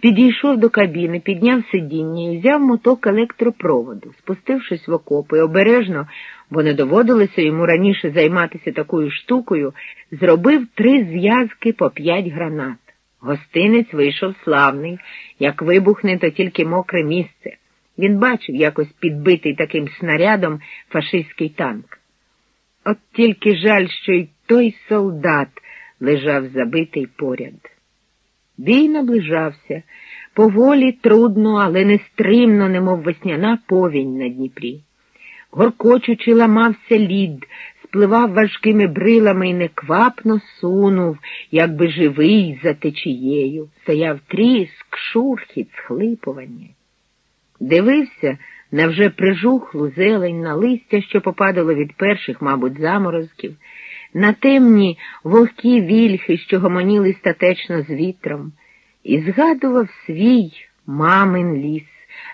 Підійшов до кабіни, підняв сидіння і взяв моток електропроводу, спустившись в окопи, обережно, бо не доводилося йому раніше займатися такою штукою, зробив три зв'язки по п'ять гранат. Гостинець вийшов славний, як вибухне, то тільки мокре місце. Він бачив якось підбитий таким снарядом фашистський танк. От тільки жаль, що й той солдат лежав забитий поряд. Бій наближався, поволі, трудно, але нестримно, немов весняна повінь на Дніпрі. Горкочучи, ламався лід, спливав важкими брилами і неквапно сунув, якби живий за течією, стояв тріск, шурхіт, схлипування. Дивився на вже прижухлу зелень, на листя, що попадало від перших, мабуть, заморозків, на темні вогкі вільхи, що гомоніли статечно з вітром, і згадував свій мамин ліс,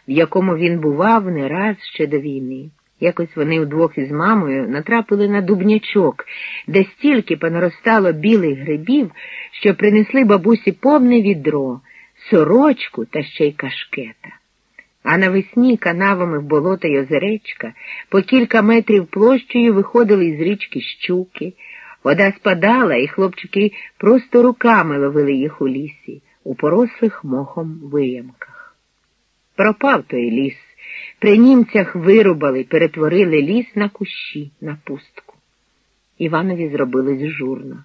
в якому він бував не раз ще до війни. Якось вони удвох із мамою натрапили на дубнячок, де стільки понаростало білих грибів, що принесли бабусі повне відро, сорочку та ще й кашкета. А навесні канавами в болота й озеречка по кілька метрів площею виходили із річки щуки. Вода спадала, і хлопчики просто руками ловили їх у лісі, у порослих мохом виямках. Пропав той ліс. При німцях вирубали, перетворили ліс на кущі, на пустку. Іванові зробилось журно.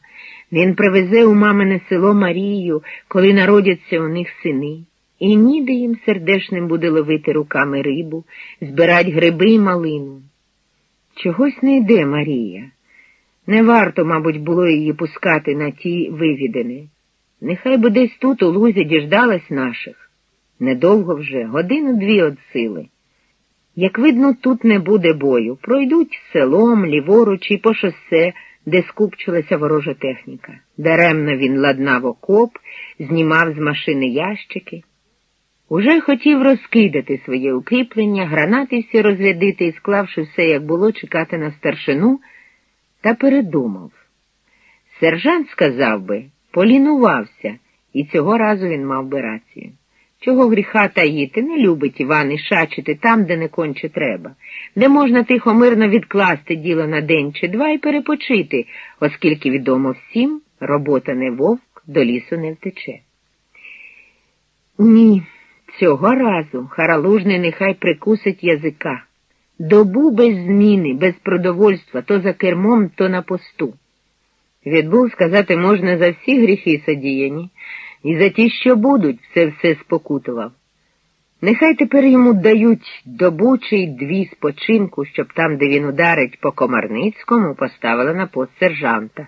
Він привезе у мамине село Марію, коли народяться у них сини, і ніде їм сердешним буде ловити руками рибу, збирать гриби й малину. Чогось не йде Марія. Не варто, мабуть, було її пускати на ті вивідини. Нехай би десь тут у лузі діждалась наших. Недовго вже, годину-дві од сили. Як видно, тут не буде бою. Пройдуть селом, ліворуч і по шосе, де скупчилася ворожа техніка. Даремно він ладнав окоп, знімав з машини ящики. Уже хотів розкидати своє укріплення, гранати всі розрядити і, склавши все, як було, чекати на старшину, та передумав. Сержант сказав би, полінувався, і цього разу він мав би рацію. Чого гріха таїти, не любить Іван і шачити там, де не конче треба, де можна тихо мирно відкласти діло на день чи два і перепочити, оскільки відомо всім, робота не вовк, до лісу не втече. Ні, цього разу харалужний нехай прикусить язика. Добу без зміни, без продовольства, то за кермом, то на посту. Відбув сказати можна за всі гріхи содіяні, і за ті, що будуть, все все спокутував. Нехай тепер йому дають добу чи дві спочинку, щоб там, де він ударить по Комарницькому, поставили на пост сержанта,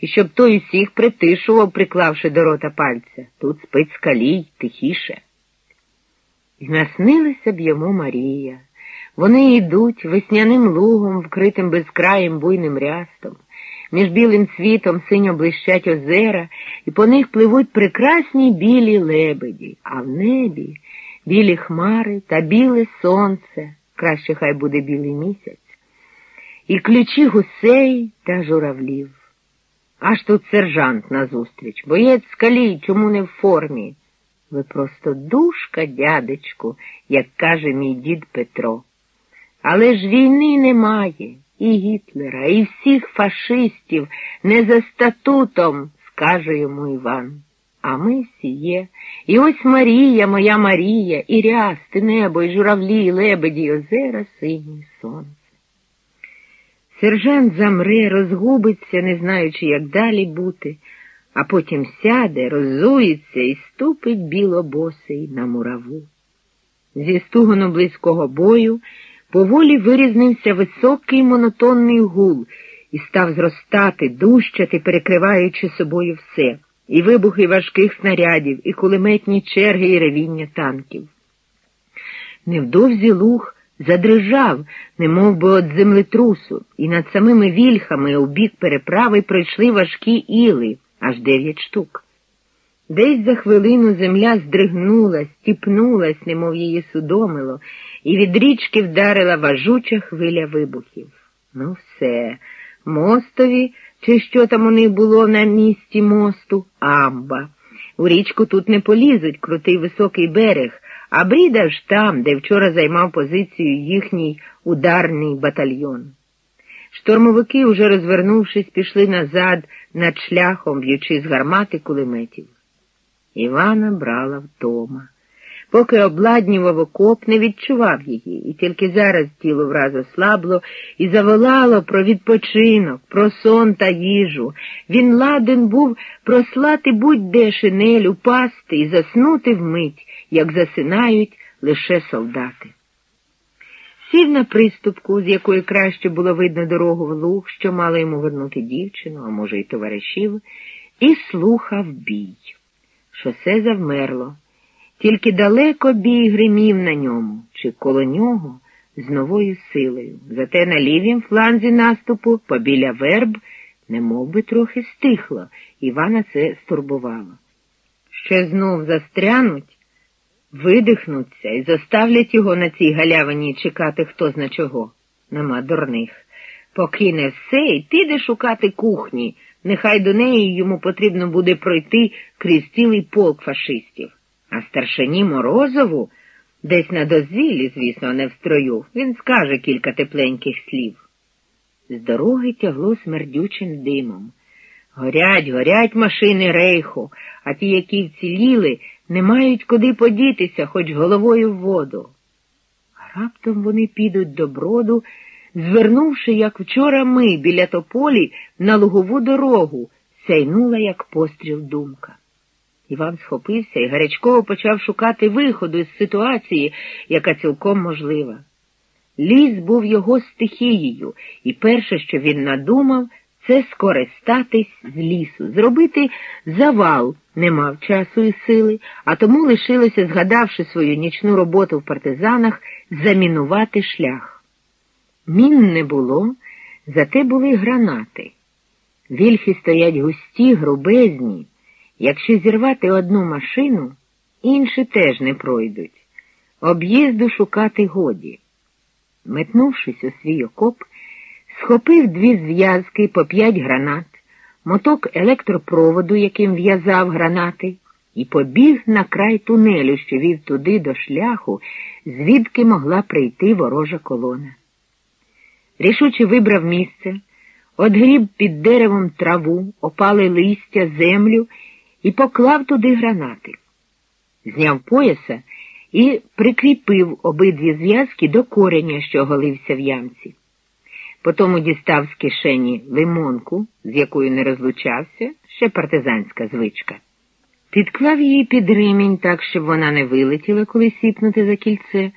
і щоб той усіх притишував, приклавши до рота пальця. Тут спить скалій тихіше. І наснилася б йому Марія. Вони йдуть весняним лугом, вкритим безкраєм буйним рястом. Між білим світом синьо блищать озера, і по них пливуть прекрасні білі лебеді, а в небі білі хмари та біле сонце, краще хай буде білий місяць, і ключі гусей та журавлів. Аж тут сержант назустріч, боєць скалій, чому не в формі? Ви просто душка, дядечку, як каже мій дід Петро. Але ж війни немає, і Гітлера, і всіх фашистів не за статутом, скаже йому Іван. А ми всі є. І ось Марія, моя Марія, і рясти, небо, і журавлі, і лебеді, і озера, синє сонце. Сержант замре, розгубиться, не знаючи, як далі бути, а потім сяде, розується і ступить білобосий на мураву. Зі стугону близького бою поволі вирізнився високий монотонний гул і став зростати, дущати, перекриваючи собою все, і вибухи важких снарядів, і кулеметні черги, і ревіння танків. Невдовзі луг задрижав, немов би от землетрусу, і над самими вільхами у бік переправи пройшли важкі іли, аж дев'ять штук. Десь за хвилину земля здригнулась, тіпнулась, немов її судомило, і від річки вдарила важуча хвиля вибухів. Ну, все, мостові, чи що там у них було на місці мосту, амба. У річку тут не полізуть крутий високий берег, а бріда ж там, де вчора займав позицію їхній ударний батальйон. Штурмовики, уже розвернувшись, пішли назад над шляхом, б'ючи з гармати кулеметів. Івана брала вдома. Поки обладнював окоп, не відчував її, і тільки зараз тіло враз ослабло і заволало про відпочинок, про сон та їжу. Він ладен був прослати будь-де шинель, упасти і заснути вмить, як засинають лише солдати. Сів на приступку, з якої краще було видно дорогу в луг, що мало йому вернути дівчину, а може, й товаришів, і слухав бій. Шосе завмерло. Тільки далеко бій гримів на ньому, чи коло нього з новою силою. Зате на лівім фланзі наступу, побіля верб, не би трохи стихло, Івана це стурбувало. Ще знов застрянуть, видихнуться і заставлять його на цій галявині чекати хто зна чого. Нема дурних. Покине все і піде шукати кухні. Нехай до неї йому потрібно буде пройти крізь цілий полк фашистів. А старшині Морозову, десь на дозвіллі, звісно, не в строю, він скаже кілька тепленьких слів. З дороги тягло смердючим димом. Горять, горять машини рейху, а ті, які вціліли, не мають куди подітися, хоч головою в воду. А раптом вони підуть до броду, звернувши, як вчора ми, біля тополі, на лугову дорогу, сяйнула, як постріл думка. Іван схопився і гарячково почав шукати виходу із ситуації, яка цілком можлива. Ліс був його стихією, і перше, що він надумав, це скористатись з лісу, зробити завал не мав часу і сили, а тому лишилося, згадавши свою нічну роботу в партизанах, замінувати шлях. Мін не було, зате були гранати. Вільхи стоять густі, грубезні. Якщо зірвати одну машину, інші теж не пройдуть. Об'їзду шукати годі. Метнувшись у свій окоп, схопив дві зв'язки по п'ять гранат, моток електропроводу, яким в'язав гранати, і побіг на край тунелю, що вів туди до шляху, звідки могла прийти ворожа колона. Рішуче вибрав місце, одгріб під деревом траву, опали листя, землю і поклав туди гранати. Зняв пояса і прикріпив обидві зв'язки до кореня, що оголився в ямці. Потому дістав з кишені лимонку, з якою не розлучався, ще партизанська звичка. Підклав її під ремінь так, щоб вона не вилетіла, коли сіпнути за кільце.